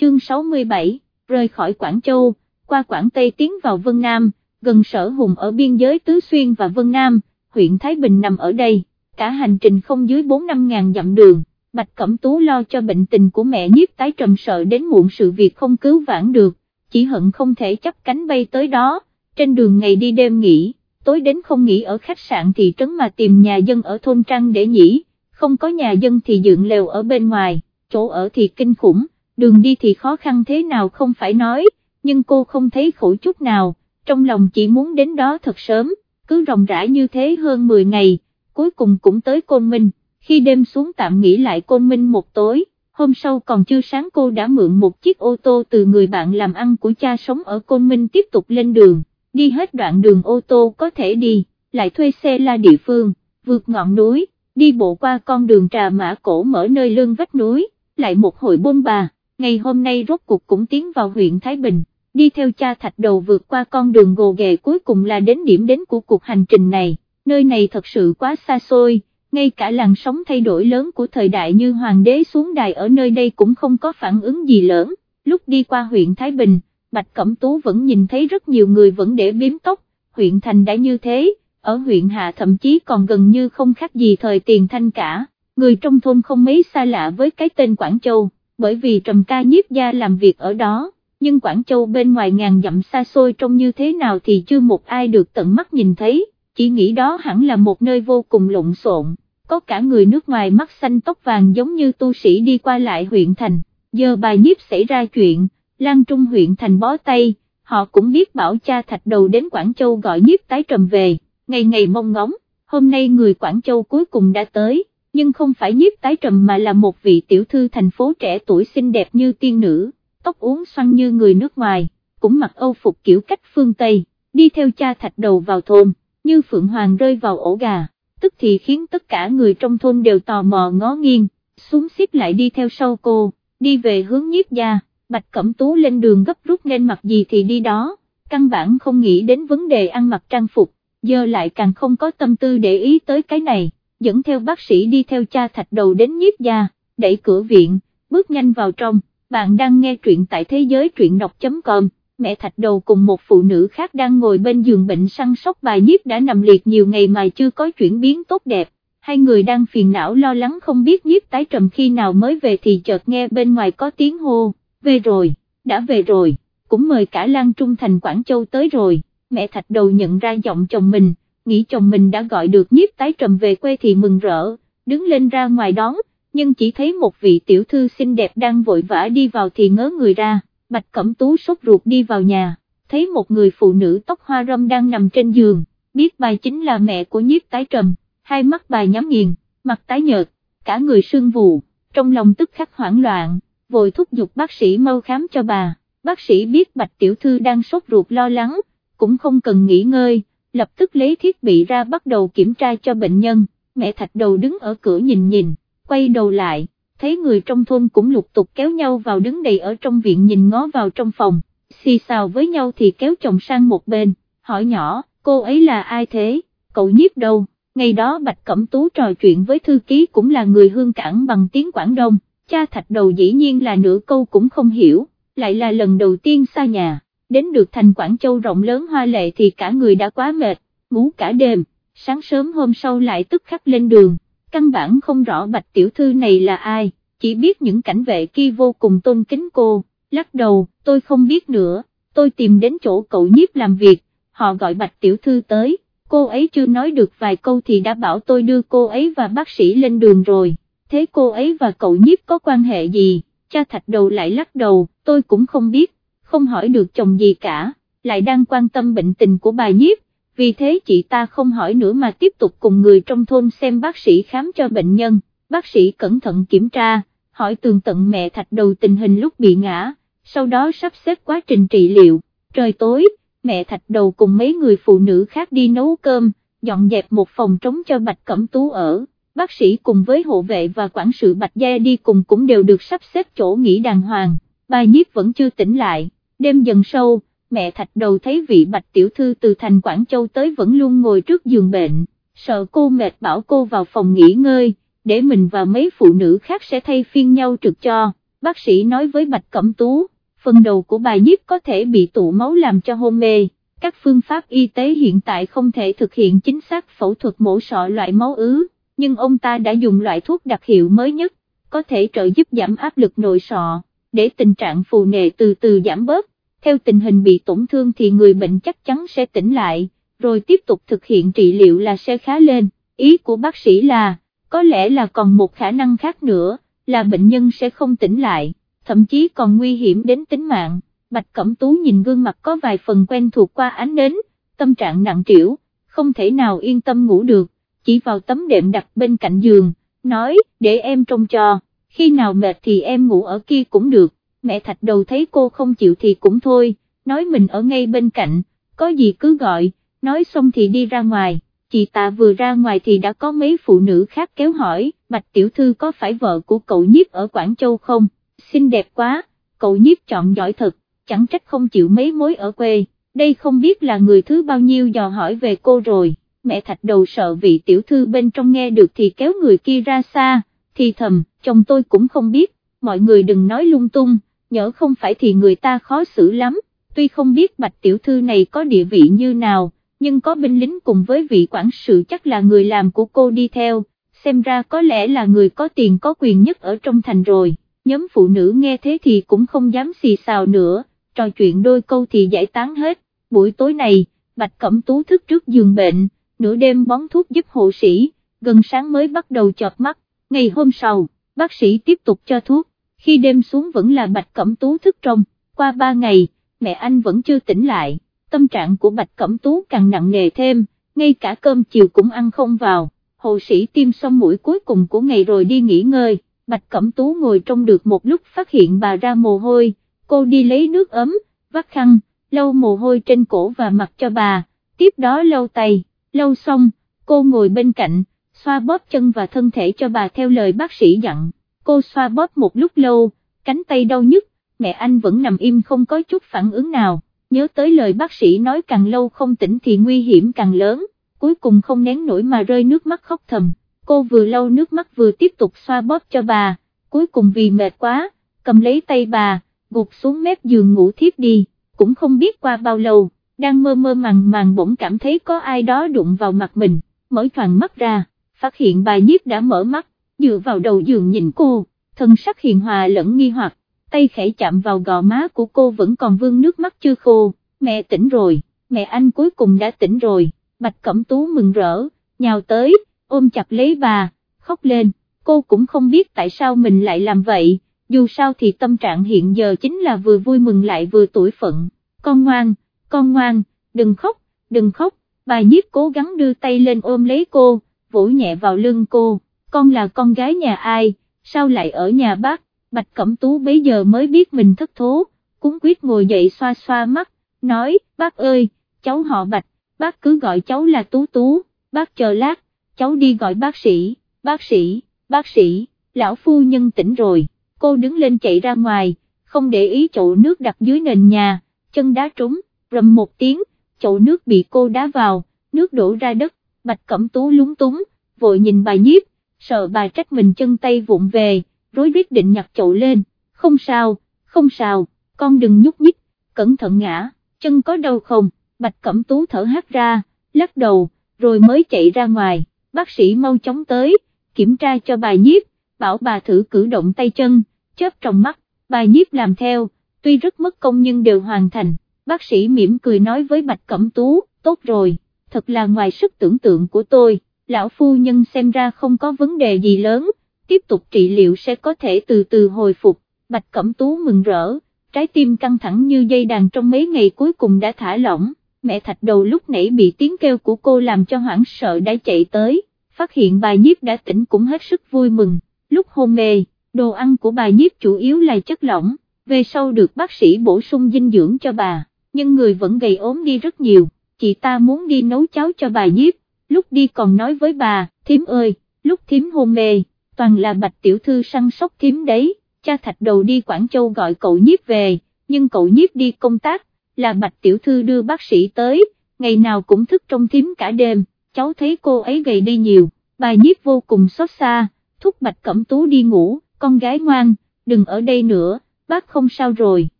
chương 67, rời khỏi Quảng Châu, qua Quảng Tây tiến vào Vân Nam, gần sở hùng ở biên giới Tứ Xuyên và Vân Nam, huyện Thái Bình nằm ở đây, cả hành trình không dưới 4-5 ngàn dặm đường, Bạch Cẩm Tú lo cho bệnh tình của mẹ nhiếp tái trầm sợ đến muộn sự việc không cứu vãn được, chỉ hận không thể chấp cánh bay tới đó, trên đường ngày đi đêm nghỉ, tối đến không nghỉ ở khách sạn thị trấn mà tìm nhà dân ở thôn Trăng để nghỉ, không có nhà dân thì dựng lều ở bên ngoài, chỗ ở thì kinh khủng, đường đi thì khó khăn thế nào không phải nói, nhưng cô không thấy khổ chút nào, trong lòng chỉ muốn đến đó thật sớm, cứ ròng rãi như thế hơn 10 ngày, cuối cùng cũng tới Côn Minh, khi đêm xuống tạm nghỉ lại Côn Minh một tối, hôm sau còn chưa sáng cô đã mượn một chiếc ô tô từ người bạn làm ăn của cha sống ở Côn Minh tiếp tục lên đường, đi hết đoạn đường ô tô có thể đi, lại thuê xe la địa phương, vượt ngọn núi, đi bộ qua con đường trà mã cổ mở nơi lưng vách núi, lại một hồi bôn bà, ngày hôm nay rốt cuộc cũng tiến vào huyện Thái Bình, đi theo cha thạch đầu vượt qua con đường gồ ghề cuối cùng là đến điểm đến của cuộc hành trình này, nơi này thật sự quá xa xôi, ngay cả làn sóng thay đổi lớn của thời đại như hoàng đế xuống đài ở nơi đây cũng không có phản ứng gì lớn, lúc đi qua huyện Thái Bình, Bạch Cẩm Tú vẫn nhìn thấy rất nhiều người vẫn để biếm tóc, huyện thành đã như thế, ở huyện Hạ thậm chí còn gần như không khác gì thời tiền thanh cả, người trong thôn không mấy xa lạ với cái tên Quảng Châu, bởi vì Trầm Ca nhiếp gia làm việc ở đó, nhưng Quảng Châu bên ngoài ngàn dặm xa xôi trông như thế nào thì chưa một ai được tận mắt nhìn thấy, chỉ nghĩ đó hẳn là một nơi vô cùng lộn xộn, có cả người nước ngoài mắt xanh tóc vàng giống như tu sĩ đi qua lại huyện thành, giờ bài nhiếp xảy ra chuyện, Lan Trung huyện thành bó tay, họ cũng biết bảo cha thạch đầu đến Quảng Châu gọi nhiếp tái trầm về ngày ngày mong ngóng, hôm nay người Quảng Châu cuối cùng đã tới, nhưng không phải nhiếp tái trầm mà là một vị tiểu thư thành phố trẻ tuổi xinh đẹp như tiên nữ, tóc uốn xoăn như người nước ngoài, cũng mặc âu phục kiểu cách phương Tây, đi theo cha thạch đầu vào thôn, như Phượng Hoàng rơi vào ổ gà, tức thì khiến tất cả người trong thôn đều tò mò ngó nghiêng, xuống xếp lại đi theo sau cô, đi về hướng nhiếp gia, Bạch Cẩm Tú lên đường gấp rút nên mặc gì thì đi đó, căn bản không nghĩ đến vấn đề ăn mặc trang phục giờ lại càng không có tâm tư để ý tới cái này, dẫn theo bác sĩ đi theo cha thạch đầu đến nhiếp gia, đẩy cửa viện, bước nhanh vào trong, bạn đang nghe truyện tại thế giới truyện đọc.com, mẹ thạch đầu cùng một phụ nữ khác đang ngồi bên giường bệnh săn sóc bài nhiếp đã nằm liệt nhiều ngày mà chưa có chuyển biến tốt đẹp. Hai người đang phiền não lo lắng không biết nhiếp tái trầm khi nào mới về thì chợt nghe bên ngoài có tiếng hô, về rồi, đã về rồi, cũng mời cả Lan Trung Thành Quảng Châu tới rồi. Mẹ thạch đầu nhận ra giọng chồng mình, nghĩ chồng mình đã gọi được nhiếp tái trầm về quê thì mừng rỡ, đứng lên ra ngoài đón, nhưng chỉ thấy một vị tiểu thư xinh đẹp đang vội vã đi vào thì ngớ người ra, bạch cẩm tú sốt ruột đi vào nhà, thấy một người phụ nữ tóc hoa râm đang nằm trên giường, biết bà chính là mẹ của nhiếp tái trầm, hai mắt bà nhắm nghiền, mặt tái nhợt, cả người sưng vù, trong lòng tức khắc hoảng loạn, vội thúc giục bác sĩ mau khám cho bà, bác sĩ biết bạch tiểu thư đang sốt ruột lo lắng, cũng không cần nghỉ ngơi, lập tức lấy thiết bị ra bắt đầu kiểm tra cho bệnh nhân, mẹ thạch đầu đứng ở cửa nhìn nhìn, quay đầu lại, thấy người trong thôn cũng lục tục kéo nhau vào đứng đầy ở trong viện nhìn ngó vào trong phòng, xì xào với nhau thì kéo chồng sang một bên, hỏi nhỏ, cô ấy là ai thế, cậu nhiếp đâu, ngày đó Bạch Cẩm Tú trò chuyện với thư ký cũng là người hương cảng bằng tiếng Quảng Đông, cha thạch đầu dĩ nhiên là nửa câu cũng không hiểu, lại là lần đầu tiên xa nhà đến được thành Quảng Châu rộng lớn hoa lệ thì cả người đã quá mệt, ngủ cả đêm, sáng sớm hôm sau lại tức khắc lên đường, căn bản không rõ bạch tiểu thư này là ai, chỉ biết những cảnh vệ kia vô cùng tôn kính cô, lắc đầu, tôi không biết nữa, tôi tìm đến chỗ cậu nhiếp làm việc, họ gọi bạch tiểu thư tới, cô ấy chưa nói được vài câu thì đã bảo tôi đưa cô ấy và bác sĩ lên đường rồi, thế cô ấy và cậu nhiếp có quan hệ gì, cha thạch đầu lại lắc đầu, tôi cũng không biết không hỏi được chồng gì cả, lại đang quan tâm bệnh tình của bà nhiếp, vì thế chị ta không hỏi nữa mà tiếp tục cùng người trong thôn xem bác sĩ khám cho bệnh nhân, bác sĩ cẩn thận kiểm tra, hỏi tường tận mẹ thạch đầu tình hình lúc bị ngã, sau đó sắp xếp quá trình trị liệu, trời tối, mẹ thạch đầu cùng mấy người phụ nữ khác đi nấu cơm, dọn dẹp một phòng trống cho Bạch Cẩm Tú ở, bác sĩ cùng với hộ vệ và quản sự Bạch Gia đi cùng cũng đều được sắp xếp chỗ nghỉ đàng hoàng, bà nhiếp vẫn chưa tỉnh lại đêm dần sâu, mẹ thạch đầu thấy vị bạch tiểu thư từ thành Quảng Châu tới vẫn luôn ngồi trước giường bệnh, sợ cô mệt bảo cô vào phòng nghỉ ngơi, để mình và mấy phụ nữ khác sẽ thay phiên nhau trực cho, bác sĩ nói với Bạch Cẩm Tú, phần đầu của bà nhiếp có thể bị tụ máu làm cho hôn mê, các phương pháp y tế hiện tại không thể thực hiện chính xác phẫu thuật mổ sọ loại máu ứ, nhưng ông ta đã dùng loại thuốc đặc hiệu mới nhất, có thể trợ giúp giảm áp lực nội sọ, để tình trạng phù nề từ từ giảm bớt, theo tình hình bị tổn thương thì người bệnh chắc chắn sẽ tỉnh lại, rồi tiếp tục thực hiện trị liệu là sẽ khá lên, ý của bác sĩ là, có lẽ là còn một khả năng khác nữa, là bệnh nhân sẽ không tỉnh lại, thậm chí còn nguy hiểm đến tính mạng. Bạch Cẩm Tú nhìn gương mặt có vài phần quen thuộc qua ánh nến, tâm trạng nặng trĩu, không thể nào yên tâm ngủ được, chỉ vào tấm đệm đặt bên cạnh giường, nói, để em trông cho, khi nào mệt thì em ngủ ở kia cũng được, mẹ thạch đầu thấy cô không chịu thì cũng thôi, nói mình ở ngay bên cạnh, có gì cứ gọi, nói xong thì đi ra ngoài, chị ta vừa ra ngoài thì đã có mấy phụ nữ khác kéo hỏi, Bạch Tiểu Thư có phải vợ của cậu nhiếp ở Quảng Châu không, xinh đẹp quá, cậu nhiếp chọn giỏi thật, chẳng trách không chịu mấy mối ở quê, đây không biết là người thứ bao nhiêu dò hỏi về cô rồi, mẹ thạch đầu sợ vị tiểu thư bên trong nghe được thì kéo người kia ra xa, thì thầm, chồng tôi cũng không biết, mọi người đừng nói lung tung, nhỡ không phải thì người ta khó xử lắm, tuy không biết bạch tiểu thư này có địa vị như nào, nhưng có binh lính cùng với vị quản sự chắc là người làm của cô đi theo, xem ra có lẽ là người có tiền có quyền nhất ở trong thành rồi, nhóm phụ nữ nghe thế thì cũng không dám xì xào nữa, trò chuyện đôi câu thì giải tán hết, buổi tối này, Bạch Cẩm Tú thức trước giường bệnh, nửa đêm bón thuốc giúp hộ sĩ, gần sáng mới bắt đầu chợp mắt, ngày hôm sau, bác sĩ tiếp tục cho thuốc, khi đêm xuống vẫn là Bạch Cẩm Tú thức trong, qua ba ngày, mẹ anh vẫn chưa tỉnh lại, tâm trạng của Bạch Cẩm Tú càng nặng nề thêm, ngay cả cơm chiều cũng ăn không vào, Hồ sĩ tiêm xong mũi cuối cùng của ngày rồi đi nghỉ ngơi, Bạch Cẩm Tú ngồi trong được một lúc phát hiện bà ra mồ hôi, cô đi lấy nước ấm, vắt khăn, lau mồ hôi trên cổ và mặt cho bà, tiếp đó lau tay, lau xong, cô ngồi bên cạnh, xoa bóp chân và thân thể cho bà theo lời bác sĩ dặn, cô xoa bóp một lúc lâu, cánh tay đau nhức, mẹ anh vẫn nằm im không có chút phản ứng nào, nhớ tới lời bác sĩ nói càng lâu không tỉnh thì nguy hiểm càng lớn, cuối cùng không nén nổi mà rơi nước mắt khóc thầm, cô vừa lau nước mắt vừa tiếp tục xoa bóp cho bà, cuối cùng vì mệt quá, cầm lấy tay bà, gục xuống mép giường ngủ thiếp đi, cũng không biết qua bao lâu, đang mơ mơ màng màng bỗng cảm thấy có ai đó đụng vào mặt mình, mở choàng mắt ra, phát hiện bà nhiếp đã mở mắt, dựa vào đầu giường nhìn cô, thân sắc hiền hòa lẫn nghi hoặc, tay khẽ chạm vào gò má của cô vẫn còn vương nước mắt chưa khô, mẹ tỉnh rồi, mẹ anh cuối cùng đã tỉnh rồi, Bạch Cẩm Tú mừng rỡ, nhào tới, ôm chặt lấy bà, khóc lên, cô cũng không biết tại sao mình lại làm vậy. Dù sao thì tâm trạng hiện giờ chính là vừa vui mừng lại vừa tuổi phận, con ngoan, con ngoan, đừng khóc, đừng khóc, bà nhiếp cố gắng đưa tay lên ôm lấy cô, vỗ nhẹ vào lưng cô, con là con gái nhà ai, sao lại ở nhà bác, Bạch Cẩm Tú bấy giờ mới biết mình thất thố, cúng quyết ngồi dậy xoa xoa mắt, nói, bác ơi, cháu họ Bạch, bác cứ gọi cháu là Tú Tú, bác chờ lát, cháu đi gọi bác sĩ, bác sĩ, bác sĩ, lão phu nhân tỉnh rồi. Cô đứng lên chạy ra ngoài, không để ý chậu nước đặt dưới nền nhà, chân đá trúng, rầm một tiếng, chậu nước bị cô đá vào, nước đổ ra đất, bạch cẩm tú lúng túng, vội nhìn bà nhiếp, sợ bà trách mình chân tay vụng về, rối rít định nhặt chậu lên, không sao, không sao, con đừng nhúc nhích, cẩn thận ngã, chân có đau không, bạch cẩm tú thở hát ra, lắc đầu, rồi mới chạy ra ngoài, bác sĩ mau chóng tới, kiểm tra cho bà nhiếp, bảo bà thử cử động tay chân, chớp trong mắt, bà nhiếp làm theo, tuy rất mất công nhưng đều hoàn thành, bác sĩ mỉm cười nói với Bạch Cẩm Tú, tốt rồi, thật là ngoài sức tưởng tượng của tôi, lão phu nhân xem ra không có vấn đề gì lớn, tiếp tục trị liệu sẽ có thể từ từ hồi phục, Bạch Cẩm Tú mừng rỡ, trái tim căng thẳng như dây đàn trong mấy ngày cuối cùng đã thả lỏng, mẹ thạch đầu lúc nãy bị tiếng kêu của cô làm cho hoảng sợ đã chạy tới, phát hiện bà nhiếp đã tỉnh cũng hết sức vui mừng, lúc hôn mê đồ ăn của bà nhiếp chủ yếu là chất lỏng, về sau được bác sĩ bổ sung dinh dưỡng cho bà, nhưng người vẫn gầy ốm đi rất nhiều, chị ta muốn đi nấu cháo cho bà nhiếp, lúc đi còn nói với bà, thím ơi, lúc thím hôn mê, toàn là bạch tiểu thư săn sóc thím đấy, cha thạch đầu đi Quảng Châu gọi cậu nhiếp về, nhưng cậu nhiếp đi công tác, là bạch tiểu thư đưa bác sĩ tới, ngày nào cũng thức trong thím cả đêm, cháu thấy cô ấy gầy đi nhiều, bà nhiếp vô cùng xót xa, thúc bạch cẩm tú đi ngủ con gái ngoan, đừng ở đây nữa, bác không sao rồi,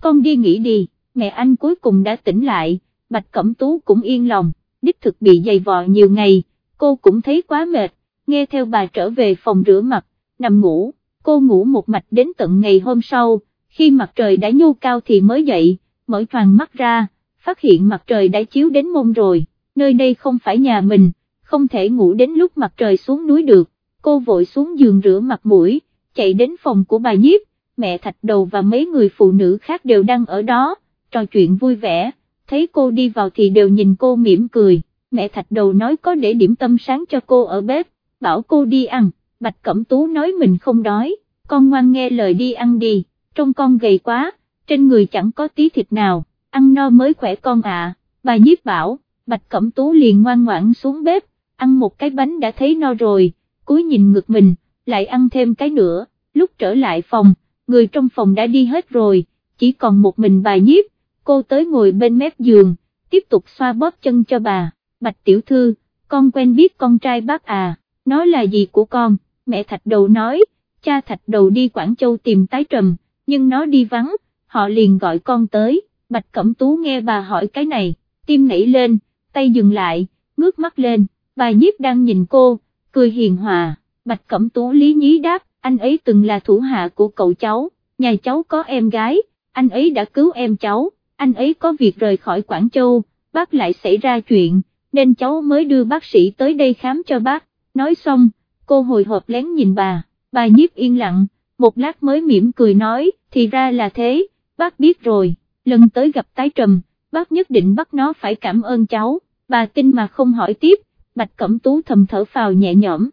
con đi nghỉ đi, mẹ anh cuối cùng đã tỉnh lại, Bạch Cẩm Tú cũng yên lòng, đích thực bị dày vò nhiều ngày, cô cũng thấy quá mệt, nghe theo bà trở về phòng rửa mặt, nằm ngủ, cô ngủ một mạch đến tận ngày hôm sau, khi mặt trời đã nhô cao thì mới dậy, mở toàn mắt ra, phát hiện mặt trời đã chiếu đến mông rồi, nơi đây không phải nhà mình, không thể ngủ đến lúc mặt trời xuống núi được, cô vội xuống giường rửa mặt mũi, chạy đến phòng của bà nhiếp, mẹ thạch đầu và mấy người phụ nữ khác đều đang ở đó, trò chuyện vui vẻ, thấy cô đi vào thì đều nhìn cô mỉm cười, mẹ thạch đầu nói có để điểm tâm sáng cho cô ở bếp, bảo cô đi ăn, Bạch Cẩm Tú nói mình không đói, con ngoan nghe lời đi ăn đi, trông con gầy quá, trên người chẳng có tí thịt nào, ăn no mới khỏe con ạ, bà nhiếp bảo, Bạch Cẩm Tú liền ngoan ngoãn xuống bếp, ăn một cái bánh đã thấy no rồi, cúi nhìn ngực mình, lại ăn thêm cái nữa, lúc trở lại phòng, người trong phòng đã đi hết rồi, chỉ còn một mình bà nhiếp, cô tới ngồi bên mép giường, tiếp tục xoa bóp chân cho bà, Bạch Tiểu Thư, con quen biết con trai bác à, nói là gì của con, mẹ Thạch Đầu nói, cha Thạch Đầu đi Quảng Châu tìm tái trầm, nhưng nó đi vắng, họ liền gọi con tới, Bạch Cẩm Tú nghe bà hỏi cái này, tim nảy lên, tay dừng lại, ngước mắt lên, bà nhiếp đang nhìn cô, cười hiền hòa, Bạch Cẩm Tú lý nhí đáp, anh ấy từng là thủ hạ của cậu cháu, nhà cháu có em gái, anh ấy đã cứu em cháu, anh ấy có việc rời khỏi Quảng Châu, bác lại xảy ra chuyện, nên cháu mới đưa bác sĩ tới đây khám cho bác, nói xong, cô hồi hộp lén nhìn bà, bà nhiếp yên lặng, một lát mới mỉm cười nói, thì ra là thế, bác biết rồi, lần tới gặp tái trầm, bác nhất định bắt nó phải cảm ơn cháu, bà tin mà không hỏi tiếp, Bạch Cẩm Tú thầm thở phào nhẹ nhõm.